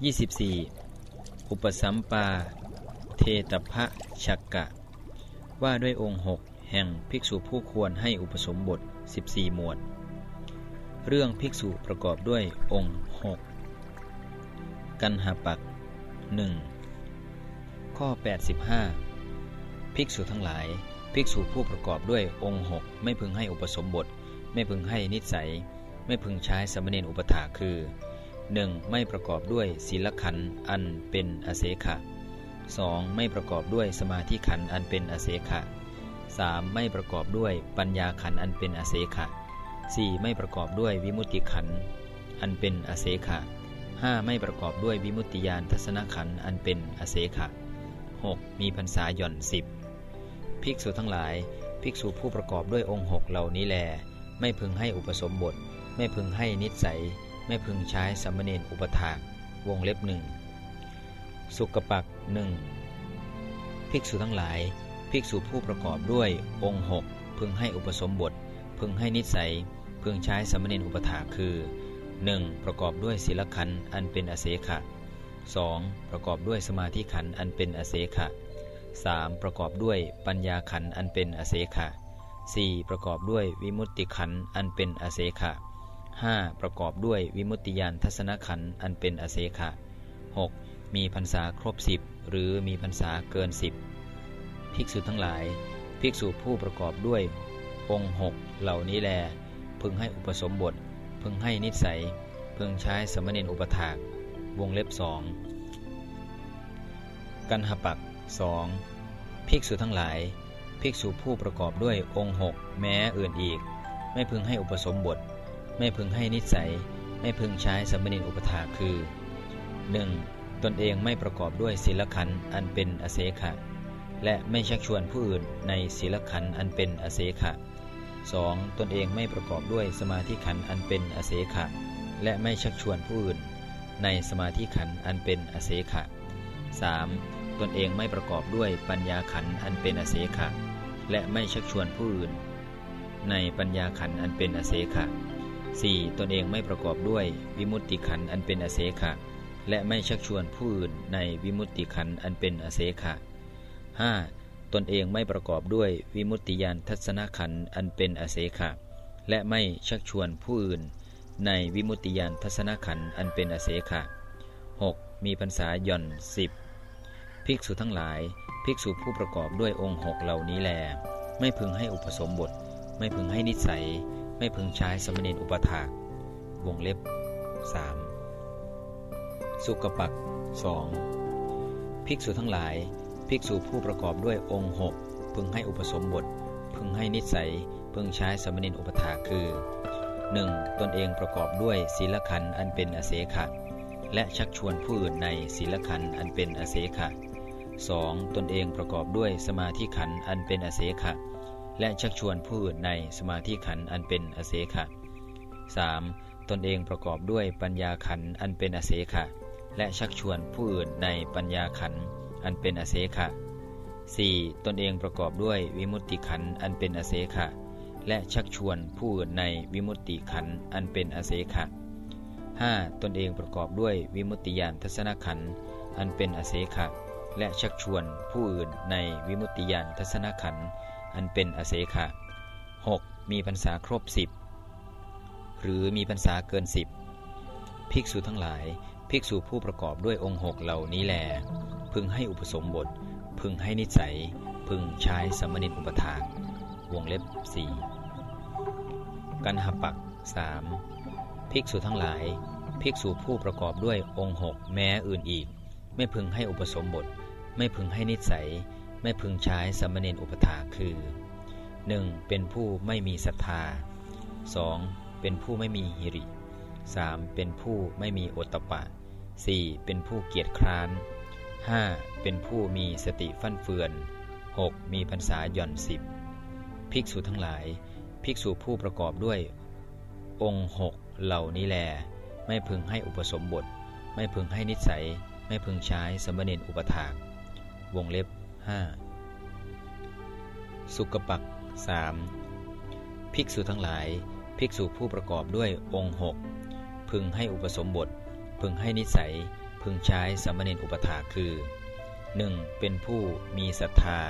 24 อุปสัมปา เทตพะชักกะ ว่าด้วยองค์หกแห่งภิกษุผู้ควรให้อุปสมบท 14 หมวด เรื่องภิกษุประกอบด้วยองค์หกกันหาปัก 1. ข้อ 85 ภิกษุทั้งหลาย ภิกษุผู้ประกอบด้วยองค์หกไม่พึงให้อุปสมบท ไม่พึงให้นิสัย ไม่พึงใช้สมณเณรอุปถาคือ 1. ไม่ประกอบด้วยศีลขันธ์อันเป็นอเสขะ 2. ไม่ประกอบด้วยสมาธิขันธ์อันเป็นอเสขะ 3. ไม่ประกอบด้วยปัญญาขันธ์อันเป็นอเสขะ 4. ไม่ประกอบด้วยวิมุตติขันธ์อันเป็นอเสขะ 5. ไม่ประกอบด้วยวิมุตติยานทัศนขันธ์อันเป็นอเสขะ 6. มีพรรษาหย่อนสิบภิกษุทั้งหลาย ภิกษุผู้ประกอบด้วยองค์หกเหล่านี้แล ไม่พึงให้อุปสมบท ไม่พึงให้นิสัย ไม่พึงใช้สัมมเนอุปถากวงเล็บหนึ่งสุกปักหนึ่งภิกษุทั้งหลาย ภิกษุผู้ประกอบด้วยองค์หกพึงให้อุปสมบท พึงให้นิสัย พึงใช้สัมมเนอุปถากคือ 1. ประกอบด้วยศีลขันธ์อันเป็นอเสขะ 2. ประกอบด้วยสมาธิขันธ์อันเป็นอเสขะ 3. ประกอบด้วยปัญญาขันธ์อันเป็นอเสขะ 4. ประกอบด้วยวิมุตติขันธ์อันเป็นอเสขะ 5. ประกอบด้วยวิมุตติยานทัศนขันอันเป็นอเสขะ 6. มีพรรษาครบสิบหรือมีพรรษาเกินสิบภิกษุทั้งหลาย ภิกษุผู้ประกอบด้วยองค์หกเหล่านี้แล พึงให้อุปสมบท พึงให้นิสัย พึงใช้สมณเณรอุปถาก วงเล็บสองกันหปักสองภิกษุทั้งหลาย ภิกษุผู้ประกอบด้วยองค์หกแม้อื่นอีก ไม่พึงให้อุปสมบท ไม่พึงให้นิสัย ไม่พึงใช้สมณเณรอุปถาคือ 1. ตนเองไม่ประกอบด้วยศีลขันธ์อันเป็นอเสขะ และไม่ชักชวนผู้อื่นในศีลขันธ์อันเป็นอเสขะ 2. ตนเองไม่ประกอบด้วยสมาธิขันธ์อันเป็นอเสขะ และไม่ชักชวนผู้อื่น ในสมาธิขันธ์อันเป็นอเสขะ 3. ตนเองไม่ประกอบด้วยปัญญาขันธ์อันเป็นอเสขะ และไม่ชักชวนผู้อื่น ในปัญญาขันธ์อันเป็นอเสขะ 4. ตนเองไม่ประกอบด้วยวิมุตติขันอันเป็นอเสขะ และไม่ชักชวนผู้อื่นในวิมุตติขันอันเป็นอเสขะ 5. ตนเองไม่ประกอบด้วยวิมุตติยานทัศนขันอันเป็นอเสขะ และไม่ชักชวนผู้อื่น ในวิมุตติยานทัศนขันอันเป็นอเสขะ 6. มีพรรษาหย่อนสิบภิกษุทั้งหลาย ภิกษุผู้ประกอบด้วยองค์หกเหล่านี้แล ไม่พึงให้อุปสมบท ไม่พึงให้นิสัย ไม่พึงใช้สมณเณรอุปถากวงเล็บ 3. สุกปักสองภิกษุทั้งหลาย ภิกษุผู้ประกอบด้วยองค์หกพึงให้อุปสมบท พึงให้นิสัย พึงใช้สมณเณรอุปถากคือ 1. ตนเองประกอบด้วยศีลขันธ์อันเป็นอเสขะ และชักชวนผู้อื่นในศีลขันธ์อันเป็นอเสขะ 2. ตนเองประกอบด้วยสมาธิขันธ์อันเป็นอเสขะ และชักชวนผู้อื่นในสมาธิขันอันเป็นอเสขะ 3. ตนเองประกอบด้วยปัญญาขันอันเป็นอเสขะ และชักชวนผู้อื่นในปัญญาขันอันเป็นอเสขะ 4. ตนเองประกอบด้วยวิมุตติขันอันเป็นอเสขะ และชักชวนผู้อื่นในวิมุตติขันอันเป็นอเสขะ 5. ตนเองประกอบด้วยวิมุตติยานทัศนขันอันเป็นอเสขะ และชักชวนผู้อื่นในวิมุตติยานทัศนขันธ์ อันเป็นอเสขะ 6. มีพรรษาครบสิบหรือมีพรรษาเกินสิบภิกษุทั้งหลาย ภิกษุผู้ประกอบด้วยองค์หกเหล่านี้แล พึงให้อุปสมบท พึงให้นิสัย พึงใช้สมณเณรอุปถากวงเล็บสี่กันหปักสามภิกษุทั้งหลาย ภิกษุผู้ประกอบด้วยองค์หกแม้อื่นอีก ไม่พึงให้อุปสมบท ไม่พึงให้นิสัย ไม่พึงใช้สมณเณรอุปถาคือ 1. เป็นผู้ไม่มีศรัทธา 2. เป็นผู้ไม่มีหิริ 3. เป็นผู้ไม่มีโอตตปะ 4. เป็นผู้เกียจคร้าน 5. เป็นผู้มีสติฟั่นเฟือน 6. มีพรรษาหย่อนสิบภิกษุทั้งหลาย ภิกษุผู้ประกอบด้วย องค์หกเหล่านี้แล ไม่พึงให้อุปสมบท ไม่พึงให้นิสัย ไม่พึงใช้สมณเณรอุปถากวงเล็บ 5 สุกปัก 3. ภิกษุทั้งหลาย ภิกษุผู้ประกอบด้วยองค์หกพึงให้อุปสมบท พึงให้นิสัย พึงใช้สมณีอุปถาคือ 1. เป็นผู้มีศรัทธา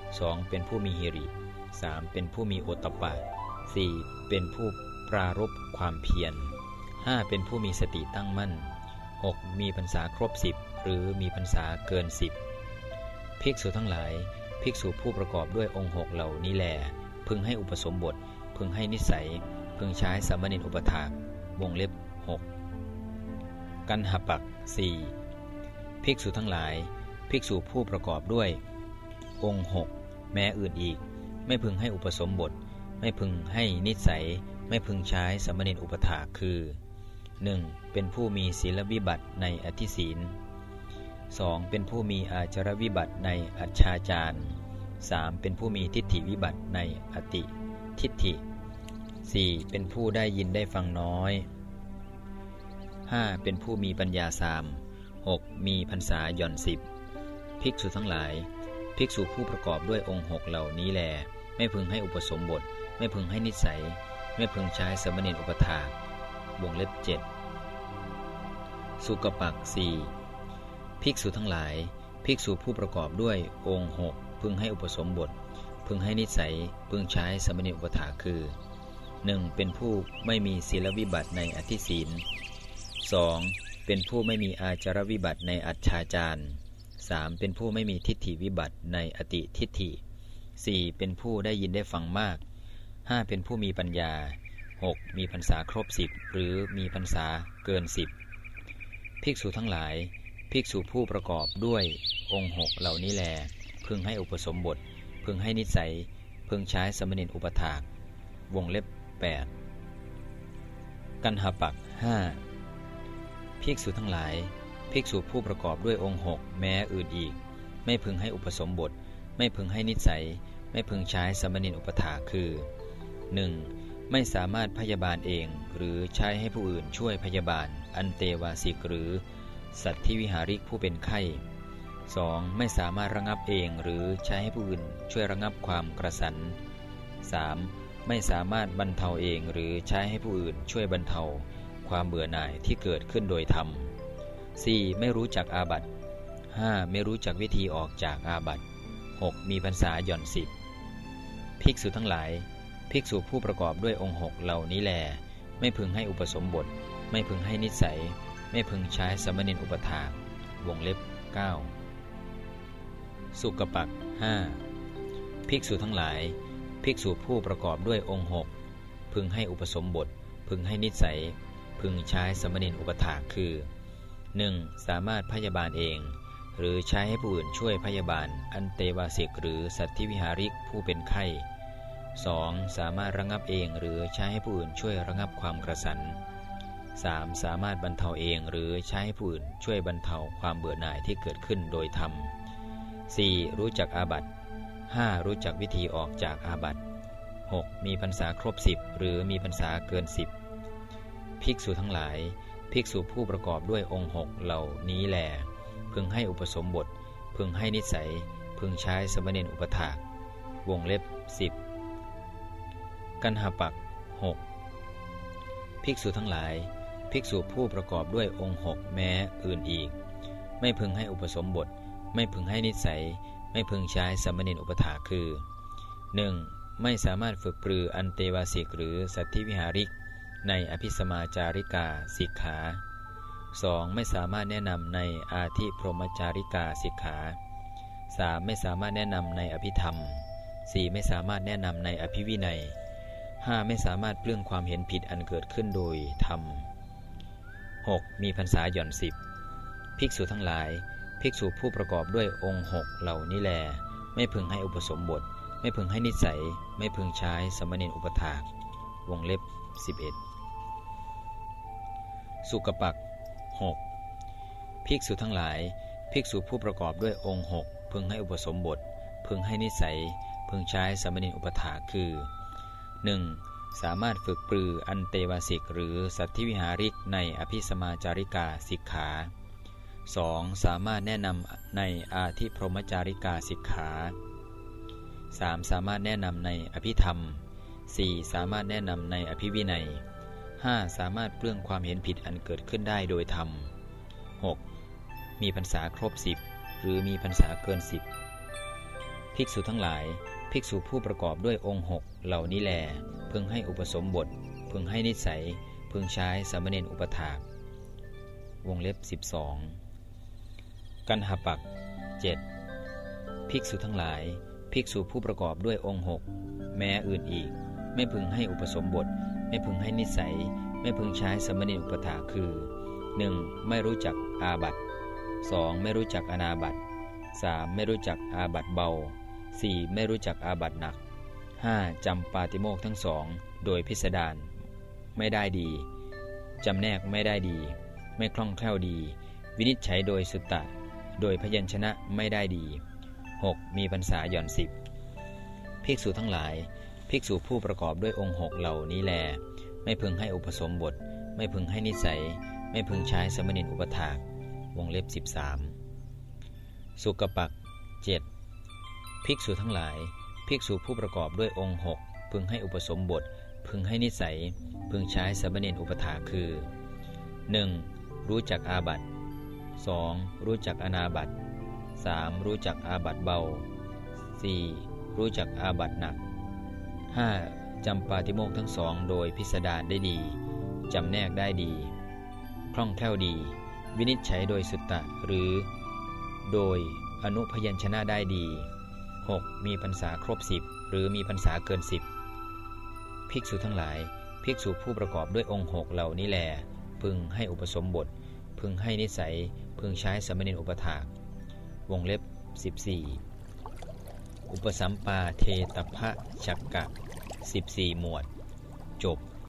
2. เป็นผู้มีฮิริ 3. เป็นผู้มีโอตตปะ 4. เป็นผู้ปรารบความเพียร 5. เป็นผู้มีสติตั้งมั่น 6. มีพรรษาครบ 10 หรือมีพรรษาเกิน 10 ภิกษุทั้งหลาย ภิกษุผู้ประกอบด้วยองค์หกเหล่านี้แหลพึงให้อุปสมบท พึงให้นิสัย พึงใช้สามเณรอุปถากวงเล็บ 6 กันหปัก 4. ภิกษุทั้งหลาย ภิกษุผู้ประกอบด้วย องค์หกแม้อื่นอีก ไม่พึงให้อุปสมบท ไม่พึงให้นิสัย ไม่พึงใช้สามเณรอุปถากคือ 1. เป็นผู้มีศีลวิบัติในอธิศีล 2. เป็นผู้มีอาจารวิบัติในอัจฉาจาร 3. เป็นผู้มีทิฏฐิวิบัติในอติทิฏฐิ 4. เป็นผู้ได้ยินได้ฟังน้อย 5. เป็นผู้มีปัญญาสาม 6. มีพรรษาหย่อนสิบภิกษุทั้งหลาย ภิกษุผู้ประกอบด้วยองค์หกเหล่านี้แล ไม่พึงให้อุปสมบท ไม่พึงให้นิสัย ไม่พึงใช้สมณีอุปถากวงเล็บเจ็ดสุกปักสี่ ภิกษุทั้งหลาย ภิกษุผู้ประกอบด้วยองค์หกพึงให้อุปสมบท พึงให้นิสัย พึงใช้สมณีอุปถาคือ 1. เป็นผู้ไม่มีศีลวิบัติในอธิศีล 2. เป็นผู้ไม่มีอาจารวิบัติในอัจฉาจาร 3. เป็นผู้ไม่มีทิฏฐิวิบัติในอติทิฏฐิ 4. เป็นผู้ได้ยินได้ฟังมาก 5. เป็นผู้มีปัญญา 6. มีพรรษาครบสิบหรือมีพรรษาเกินสิบภิกษุทั้งหลาย ภิกษุผู้ประกอบด้วยองค์หกเหล่านี้แล พึงให้อุปสมบท พึงให้นิสัย พึงใช้สมณีอุปถาก วงเล็บ 8 กันหาปัก5ภิกษุทั้งหลาย ภิกษุผู้ประกอบด้วยองค์หกแม้อื่นอีก ไม่พึงให้อุปสมบท ไม่พึงให้นิสัย ไม่พึงใช้สมณีอุปถาคือ 1. ไม่สามารถพยาบาลเอง หรือใช้ให้ผู้อื่นช่วยพยาบาล อันเตวาสิกหรือ สัตว์ที่วิหาริกผู้เป็นไข้ 2. ไม่สามารถระงับเองหรือใช้ให้ผู้อื่นช่วยระงับความกระสัน 3. ไม่สามารถบรรเทาเองหรือใช้ให้ผู้อื่นช่วยบรรเทา ความเบื่อหน่ายที่เกิดขึ้นโดยธรรม 4. ไม่รู้จักอาบัติ 5. ไม่รู้จักวิธีออกจากอาบัติ 6. มีพรรษาหย่อนสิบภิกษุทั้งหลาย ภิกษุผู้ประกอบด้วยองค์หกเหล่านี้แล ไม่พึงให้อุปสมบท ไม่พึงให้นิสัย ไม่พึงใช้สมณีอุปถากวงเล็บ 9 สุกปัก5ภิกษุทั้งหลาย ภิกษุผู้ประกอบด้วยองค์หกพึงให้อุปสมบท พึงให้นิสัย พึงใช้สมณีอุปถากคือ 1. สามารถพยาบาลเอง หรือใช้ให้ผู้อื่นช่วยพยาบาล อันเตวาสิกหรือสัตว์ที่วิหาริกผู้เป็นไข้ 2. สามารถระงับเองหรือใช้ให้ผู้อื่นช่วยระงับความกระสัน 3. สามารถบรรเทาเองหรือใช้ให้ผู้อื่นช่วยบรรเทาความเบื่อหน่ายที่เกิดขึ้นโดยธรรม 4. รู้จักอาบัติ 5. รู้จักวิธีออกจากอาบัติ 6. มีพรรษาครบ 10 หรือมีพรรษาเกิน 10 ภิกษุทั้งหลาย ภิกษุผู้ประกอบด้วยองค์หกเหล่านี้แหลพึงให้อุปสมบท พึงให้นิสัย พึงใช้สมณีอุปถาก วงเล็บ 10 กันหาปัก 6 ภิกษุทั้งหลาย ภิกษุผู้ประกอบด้วยองค์หกแม้อื่นอีก ไม่พึงให้อุปสมบท ไม่พึงให้นิสัย ไม่พึงใช้สมณีอุปถาคือ 1. ไม่สามารถฝึกปรืออันเตวาสิกหรือสัตธิวิหาริก ในอภิสมาจาริกาสิกขา 2. ไม่สามารถแนะนำในอาทิพรหมจาริกาสิกขา 3. ไม่สามารถแนะนำในอภิธรรม 4. ไม่สามารถแนะนำในอภิวินัย 5. ไม่สามารถเปลื้องความเห็นผิดอันเกิดขึ้นโดยธรรม 6. มีพรรษาหย่อนสิบภิกษุทั้งหลาย ภิกษุผู้ประกอบด้วยองค์หกเหล่านี้แล ไม่พึงให้อุปสมบท ไม่พึงให้นิสัย ไม่พึงใช้สมณีอุปถาก วงเล็บ 11 สุกปัก 6. ภิกษุทั้งหลาย ภิกษุผู้ประกอบด้วยองค์หกพึงให้อุปสมบท พึงให้นิสัย พึงใช้สมณีอุปถาคือ 1. สามารถฝึกปรืออันเตวสิกหรือสัตธิวิหาริกในอภิสมาจาริกาสิกขา 2. สามารถแนะนำในอาทิพรหมจาริกาสิกขา 3. สามารถแนะนำในอภิธรรม 4. สามารถแนะนำในอภิวินัย 5. สามารถเปลื้องความเห็นผิดอันเกิดขึ้นได้โดยธรรม 6. มีพรรษาครบสิบหรือมีพรรษาเกินสิบภิกษุทั้งหลาย ภิกษุผู้ประกอบด้วยองค์หกเหล่านี้แลพึงให้อุปสมบท พึงให้นิสัย พึงใช้สามเณรอุปถาก วงเล็บ 12 กันหปัก 7. ภิกษุทั้งหลาย ภิกษุผู้ประกอบด้วยองค์หกแม้อื่นอีก ไม่พึงให้อุปสมบท ไม่พึงให้นิสัย ไม่พึงใช้สามเณรอุปถากคือ 1. ไม่รู้จักอาบัต 2. ไม่รู้จักอนาบัต 3. ไม่รู้จักอาบัตเบา 4. ไม่รู้จักอาบัตหนัก 5. จำปาติโมกทั้งสอง โดยพิสดารไม่ได้ดีจำแนกไม่ได้ดี ไม่คล่องแคล่วดี วินิจฉัยโดยสุตตะ โดยพยัญชนะไม่ได้ดี 6. มีพรรษาหย่อนสิบภิกษุทั้งหลาย ภิกษุผู้ประกอบด้วยองค์หกเหล่านี้แล ไม่พึงให้อุปสมบท ไม่พึงให้นิสัย ไม่พึงใช้สมณินอุปถาก วงเล็บ 13 สุกปัก 7. ภิกษุทั้งหลาย ภิกษุผู้ประกอบด้วยองค์หกพึงให้อุปสมบท พึงให้นิสัย พึงใช้สมณีนอุปถาคือ 1. รู้จักอาบัต 2. รู้จักอนาบัต 3. รู้จักอาบัตเบา 4. รู้จักอาบัตหนัก 5. จำปาติโมกทั้งสองโดยพิสดารได้ดี จำแนกได้ดี คล่องแคล่วดี วินิจฉัยโดยสุตตะหรือ โดยอนุพยัญชนะได้ดี 6. มีพรรษาครบสิบหรือมีพรรษาเกินสิบภิกษุทั้งหลาย ภิกษุผู้ประกอบด้วยองค์หกเหล่านี้แล พึงให้อุปสมบท พึงให้นิสัย พึงใช้สมณีอุปถาก วงเล็บ 14 อุปสัมปาเทตพะชักกะ 14 หมวด จบ